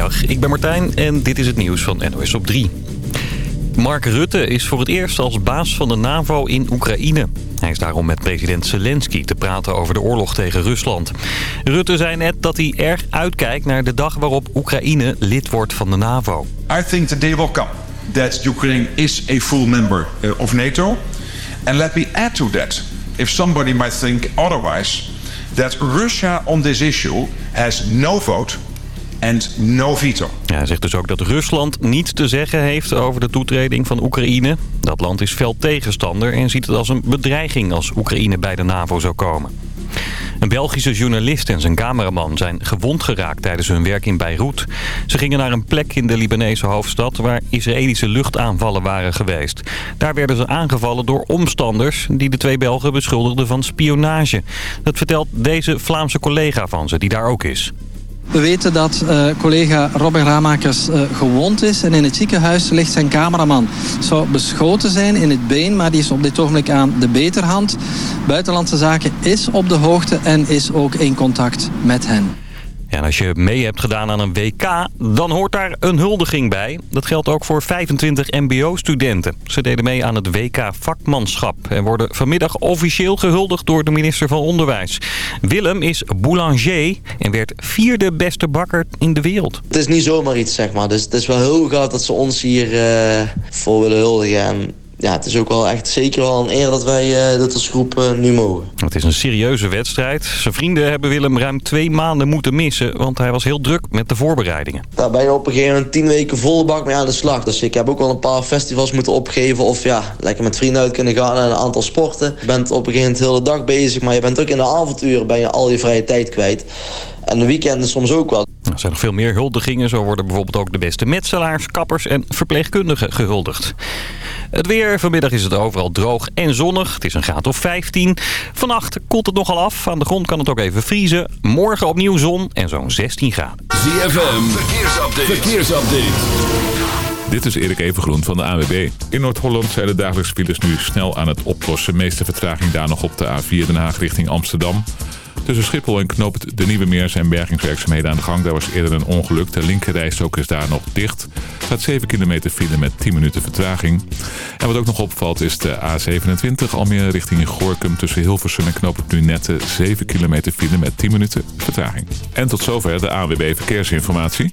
Goedemiddag, ik ben Martijn en dit is het nieuws van NOS op 3. Mark Rutte is voor het eerst als baas van de NAVO in Oekraïne. Hij is daarom met president Zelensky te praten over de oorlog tegen Rusland. Rutte zei net dat hij erg uitkijkt naar de dag waarop Oekraïne lid wordt van de NAVO. I think the day will come that Ukraine is a full member uh, of NATO. And let me add to that, if somebody might think otherwise, that Russia on this issue has no vote and no veto. Ja, hij zegt dus ook dat Rusland niets te zeggen heeft over de toetreding van Oekraïne. Dat land is fel tegenstander en ziet het als een bedreiging als Oekraïne bij de NAVO zou komen. Een Belgische journalist en zijn cameraman zijn gewond geraakt tijdens hun werk in Beirut. Ze gingen naar een plek in de Libanese hoofdstad waar Israëlische luchtaanvallen waren geweest. Daar werden ze aangevallen door omstanders die de twee Belgen beschuldigden van spionage. Dat vertelt deze Vlaamse collega van ze die daar ook is. We weten dat uh, collega Robin Ramakers uh, gewond is en in het ziekenhuis ligt zijn cameraman. Zou beschoten zijn in het been, maar die is op dit ogenblik aan de beterhand. Buitenlandse Zaken is op de hoogte en is ook in contact met hen. En als je mee hebt gedaan aan een WK, dan hoort daar een huldiging bij. Dat geldt ook voor 25 mbo-studenten. Ze deden mee aan het WK vakmanschap... en worden vanmiddag officieel gehuldigd door de minister van Onderwijs. Willem is boulanger en werd vierde beste bakker in de wereld. Het is niet zomaar iets, zeg maar. Dus het is wel heel gaaf dat ze ons hier uh, voor willen huldigen. En ja, het is ook wel echt zeker wel een eer dat wij uh, dat als groep uh, nu mogen. Het is een serieuze wedstrijd. Zijn vrienden hebben Willem ruim twee maanden moeten missen... want hij was heel druk met de voorbereidingen. Daar ben je op een gegeven moment tien weken volle bak mee aan de slag. Dus ik heb ook wel een paar festivals moeten opgeven... of ja, lekker met vrienden uit kunnen gaan en een aantal sporten. Je bent op een gegeven moment de hele dag bezig... maar je bent ook in de avonturen ben je al je vrije tijd kwijt. En de weekenden soms ook wel. Er zijn nog veel meer huldigingen. Zo worden bijvoorbeeld ook de beste metselaars, kappers en verpleegkundigen gehuldigd. Het weer. Vanmiddag is het overal droog en zonnig. Het is een graad of 15. Vannacht koelt het nogal af. Aan de grond kan het ook even vriezen. Morgen opnieuw zon en zo'n 16 graden. ZFM. Verkeersupdate. Verkeersupdate. Dit is Erik Evengroen van de AWB. In Noord-Holland zijn de dagelijkse files nu snel aan het oplossen. De meeste vertraging daar nog op de A4 Den Haag richting Amsterdam. Tussen Schiphol en Knoop de Nieuwe Meer zijn bergingswerkzaamheden aan de gang. Daar was eerder een ongeluk. De linkerrijstrook is daar nog dicht. Er staat 7 kilometer file met 10 minuten vertraging. En wat ook nog opvalt is de A27 Almere richting Gorkum. Tussen Hilversum en Knoop het Lunette 7 kilometer file met 10 minuten vertraging. En tot zover de AWB Verkeersinformatie.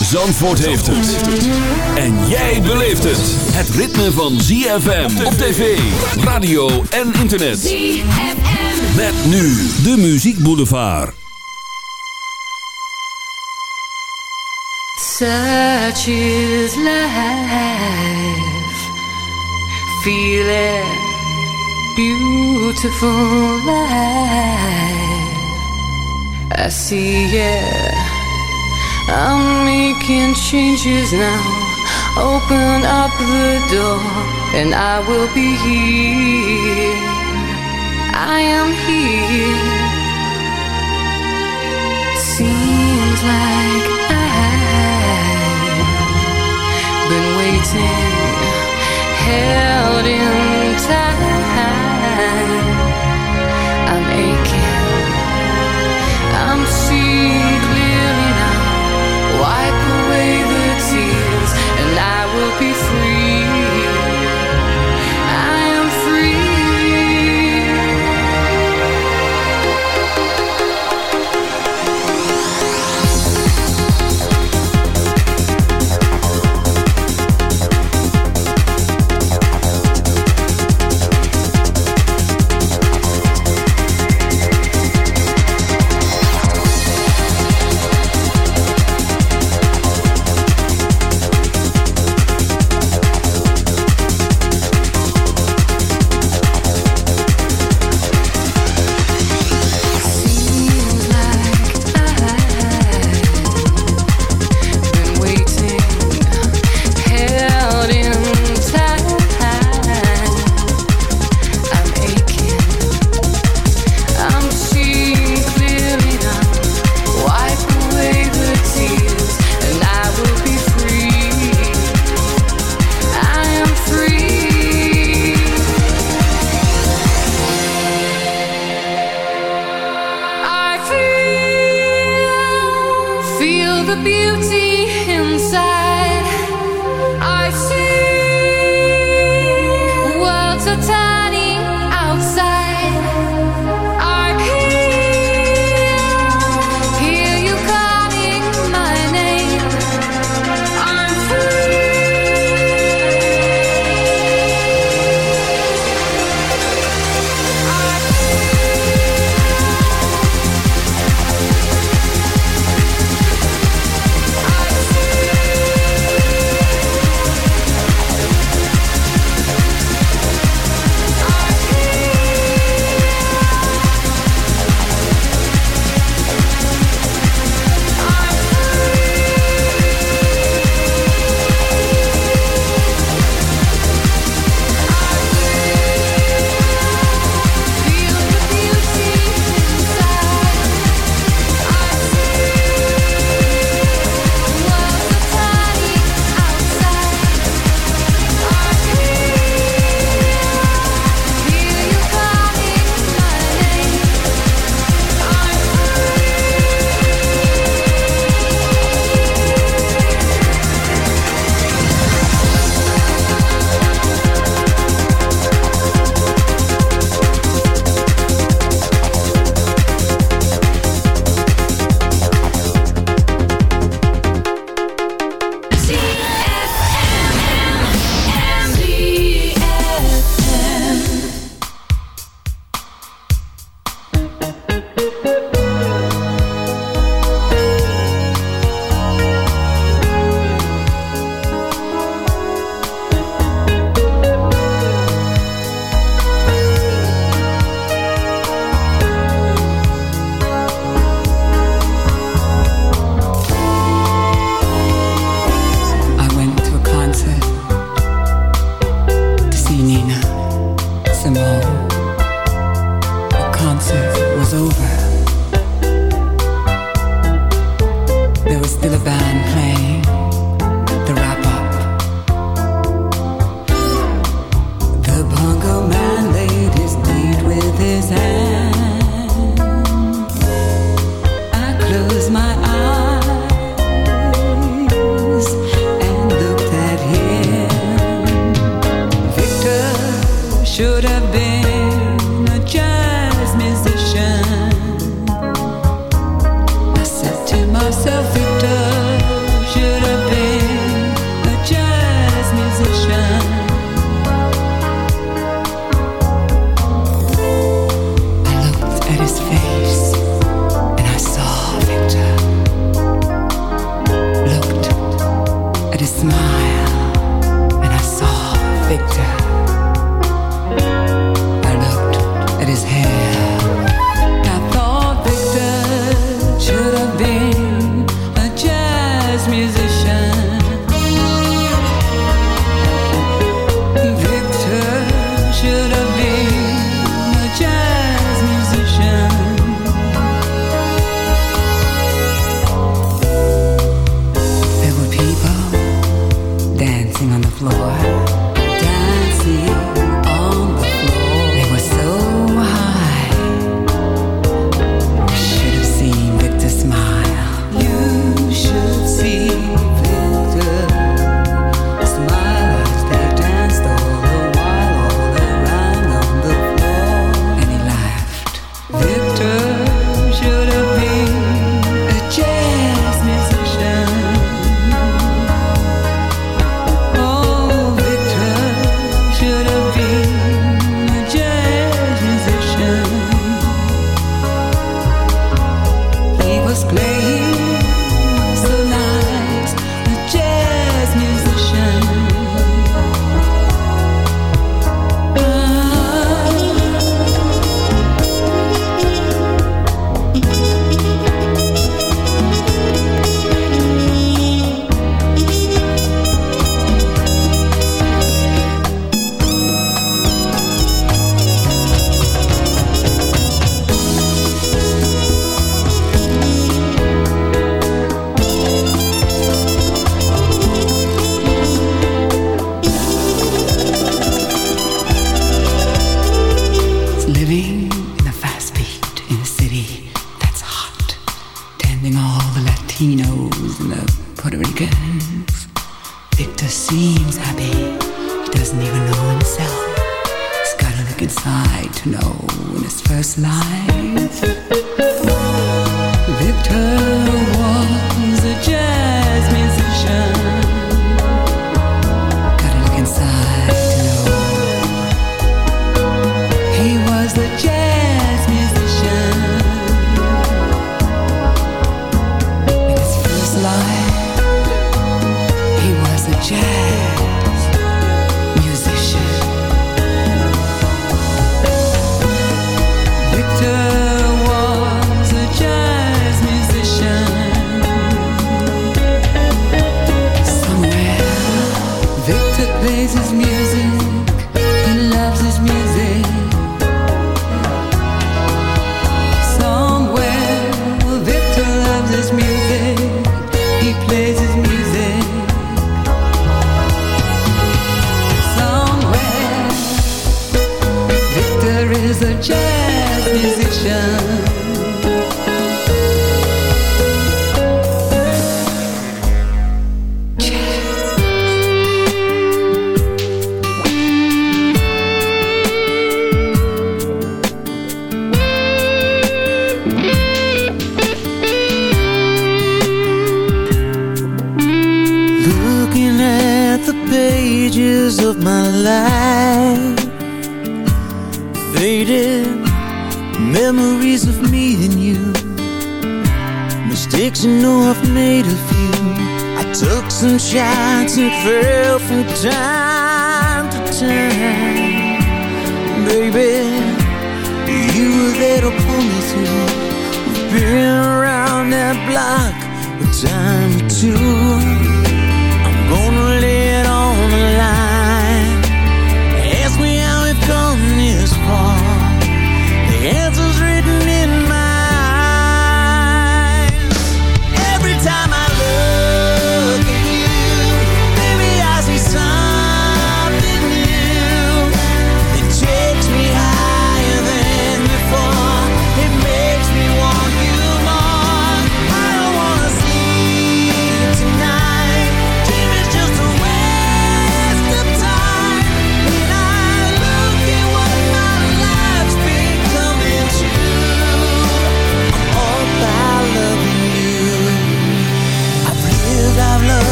Zandvoort heeft het. En jij beleeft het. Het ritme van ZFM op tv, radio en internet. ZFM. Met nu de Muziek Boulevard. Such is life. Feel it. Beautiful life. I see it. I'm making changes now. Open up the door, and I will be here. I am here. Seems like I've been waiting, held in time. I so tired.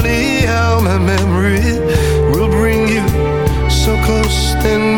funny how my memory will bring you so close and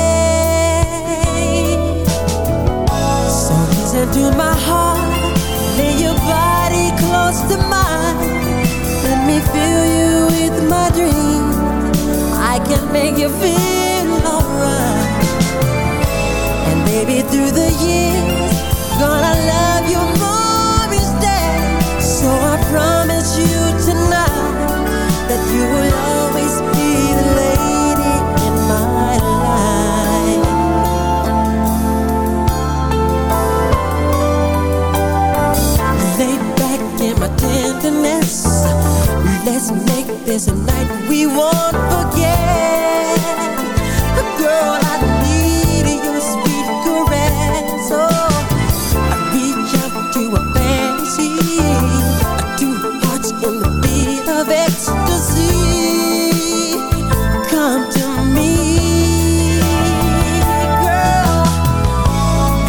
into my heart. Lay your body close to mine. Let me fill you with my dreams. I can make you feel alright. And baby, through the years, gonna love you. emptiness. Let's make this a night we won't forget. Girl, I need your sweet caress. Oh, I reach out to a fantasy. Two hearts in the beat of ecstasy. Come to me Girl,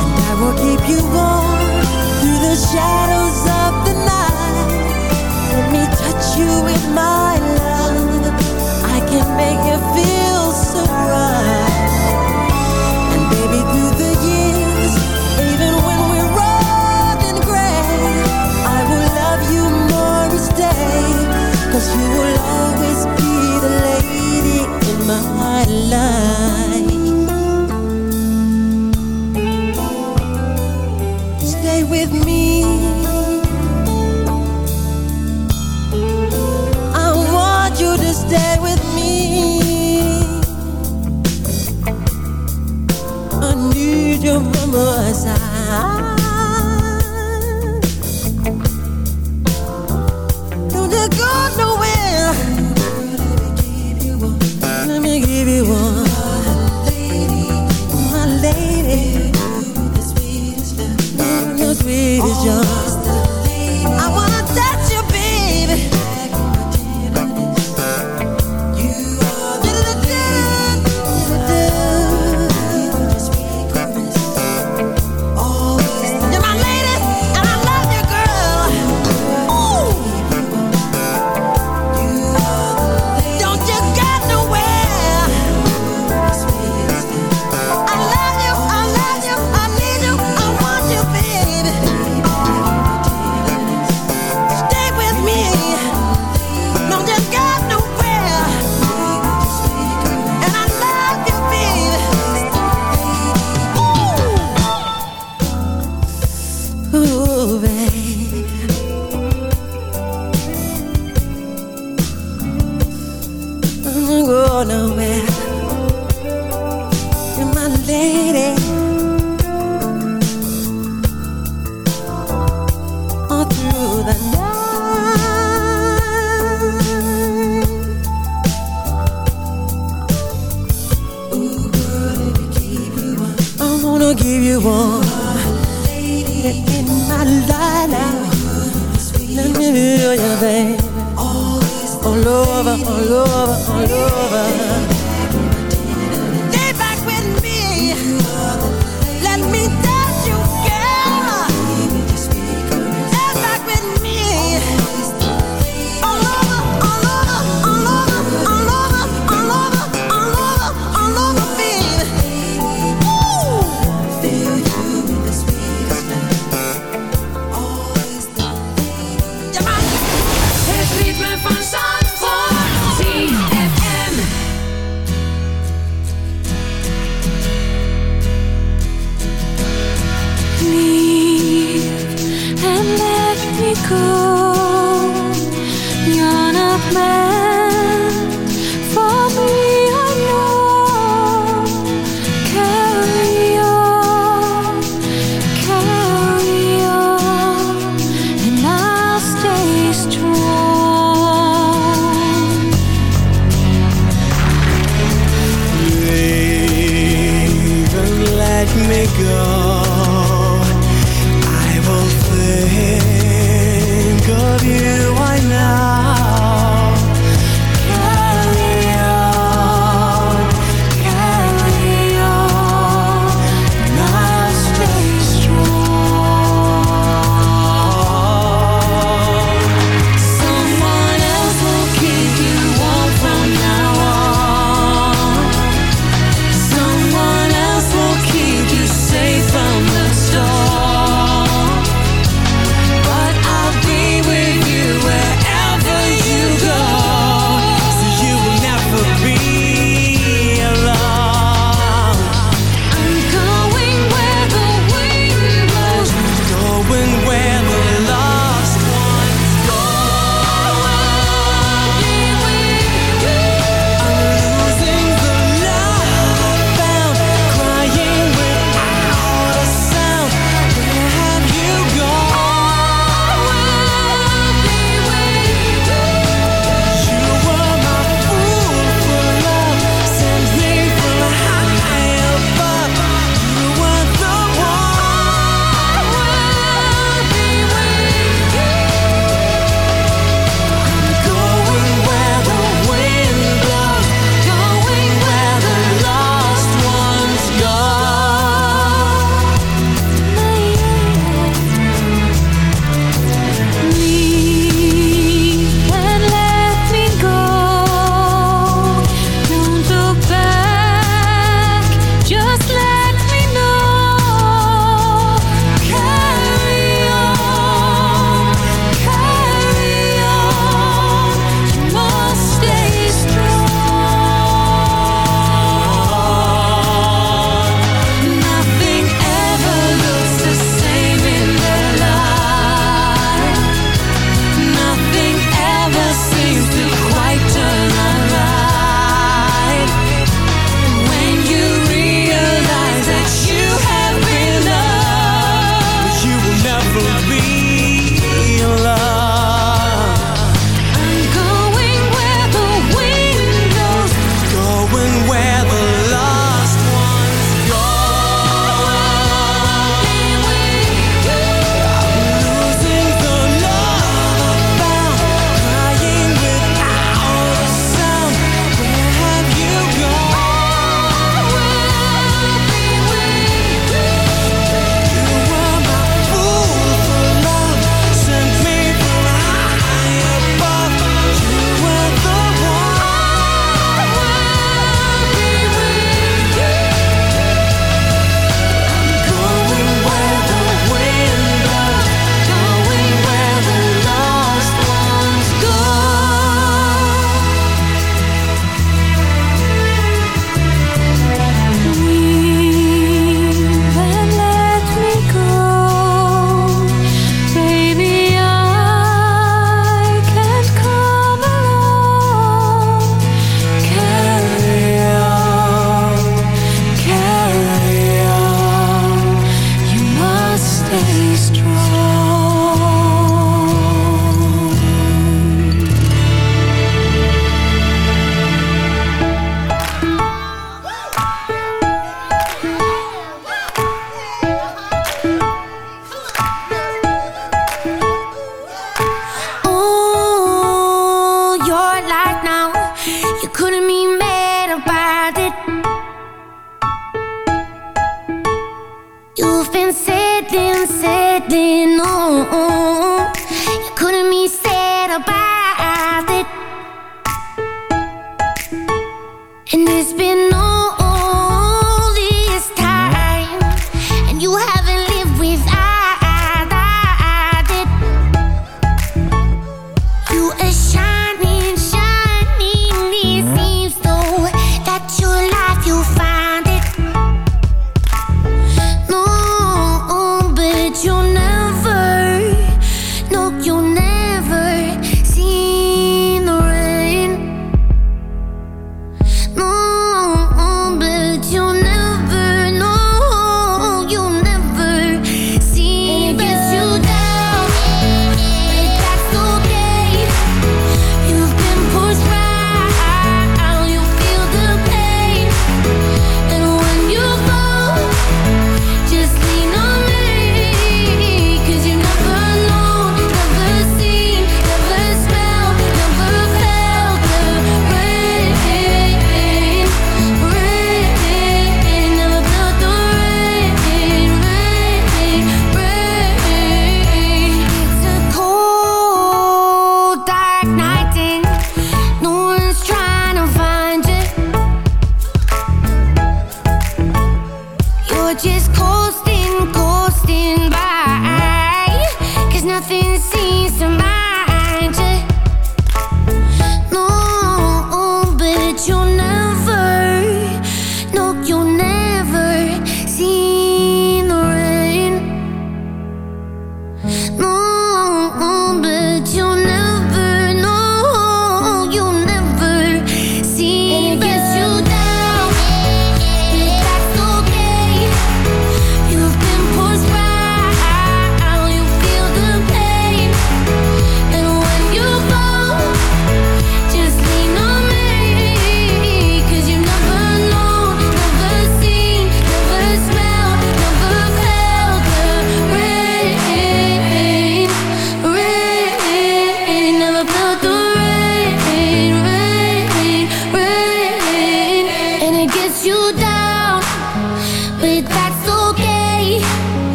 and I will keep you warm Through the shadows. you in my gonna give you all. Lady in my life now. Let me be your baby. All over, all over, all over.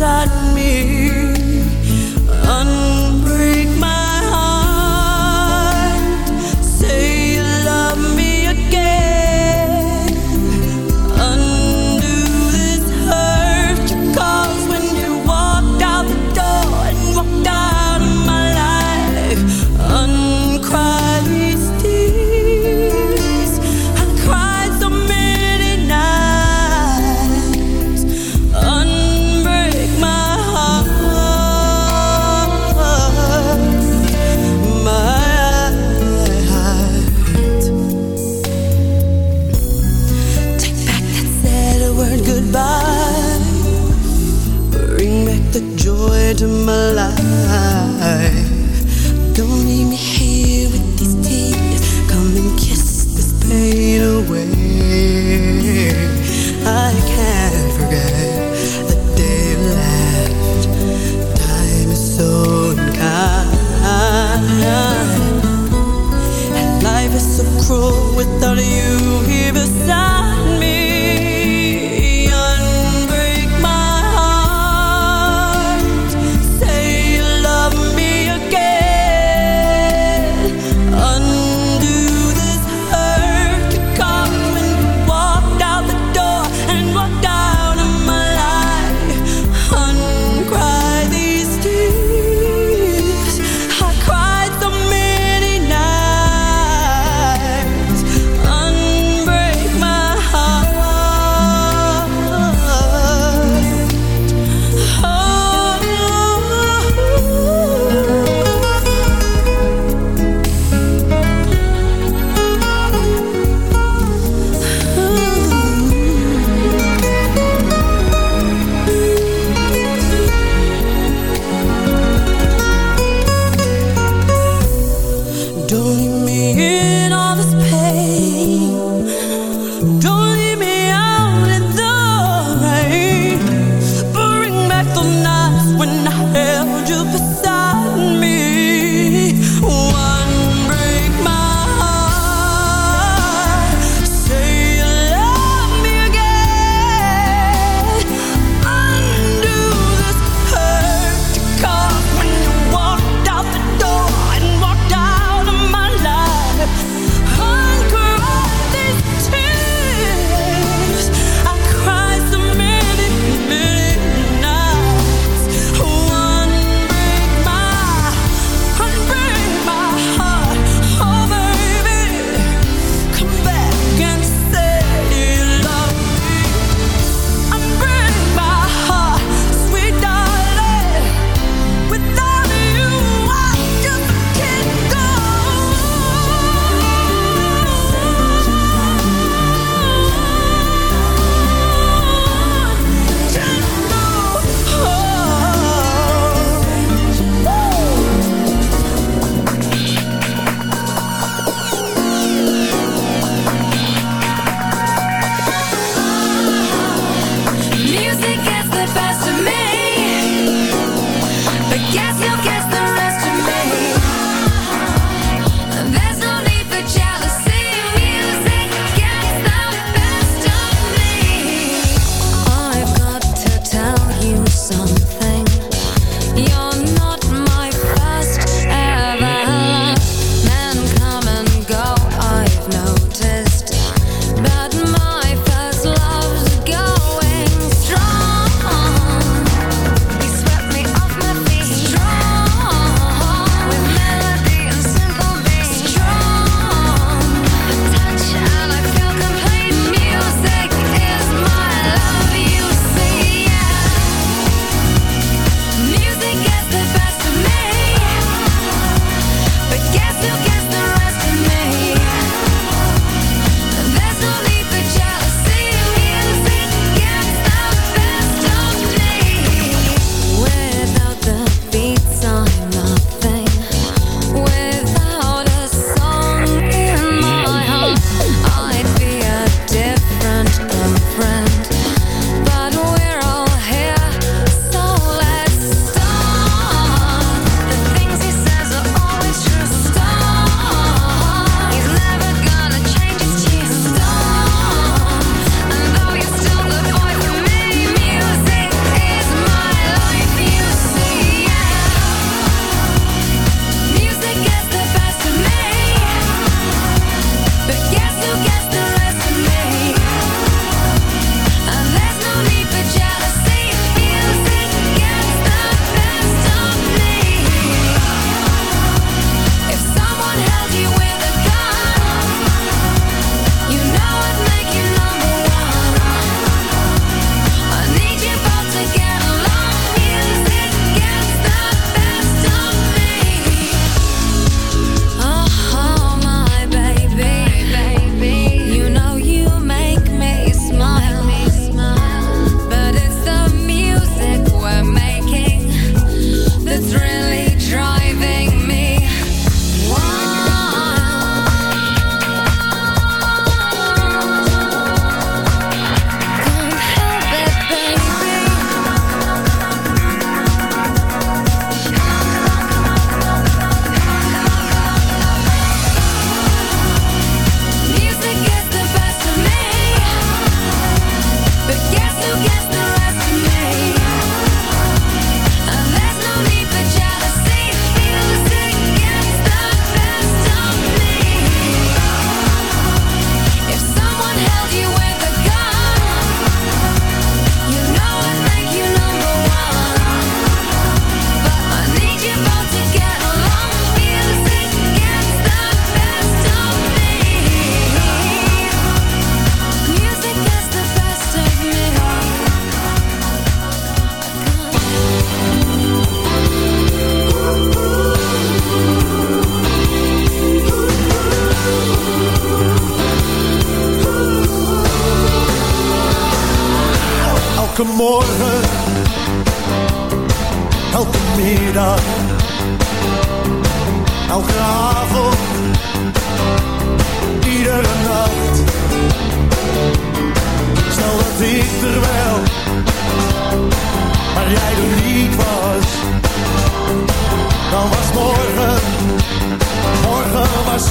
inside me.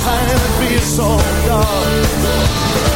find it be so dark.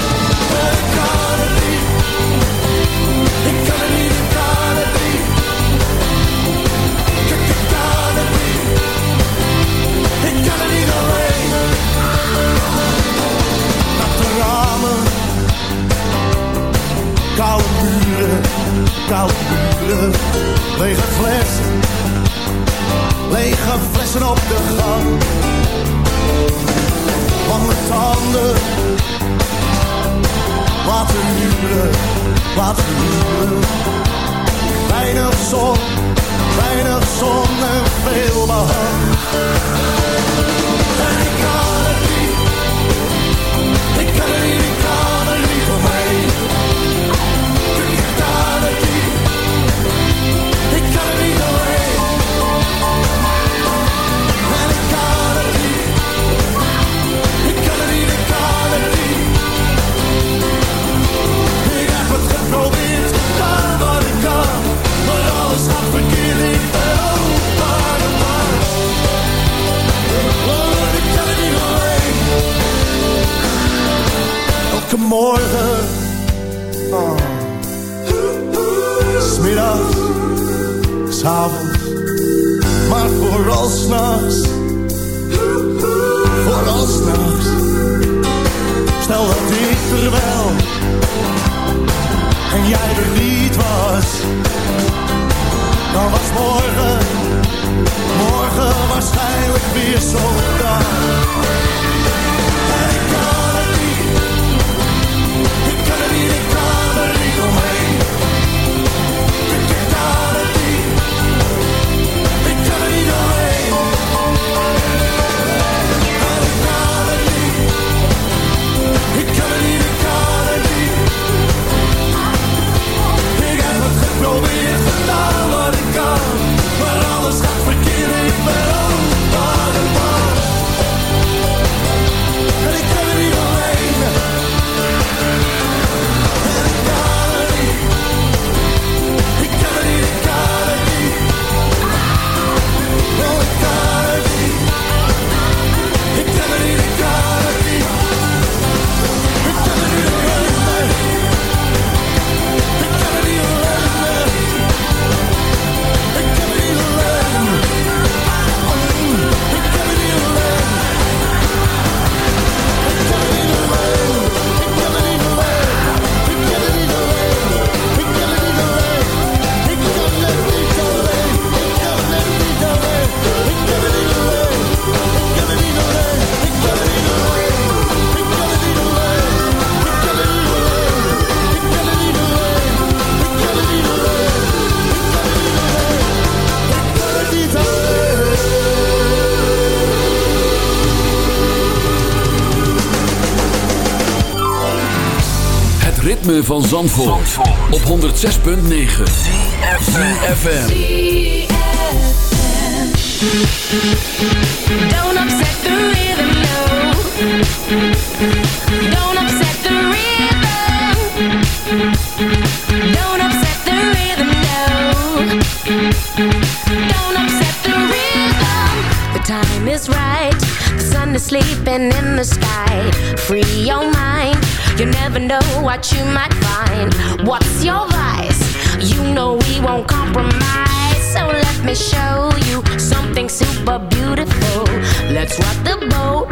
Van Zandvoort, op 106.9 FM. Don't upset the rhythm, no. Don't upset the rhythm. Don't upset the rhythm, no. Don't upset the rhythm. The time is right. The sun is sleeping in the sky. Free your mind. You never know what you might find. What's your vice? You know we won't compromise. So let me show you something super beautiful. Let's rock the boat.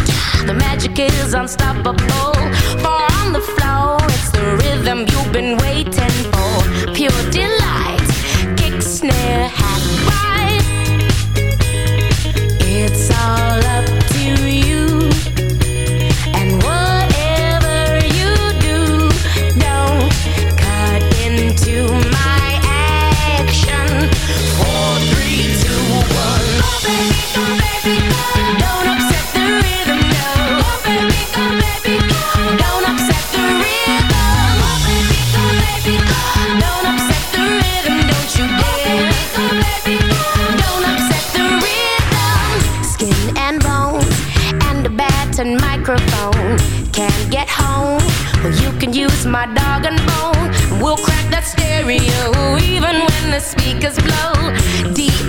The magic is unstoppable. For on the floor, it's the rhythm you've been waiting for. Pure delight. Kick, snare, hat, ride. It's all up to you. Stereo even when the speakers blow. DIY,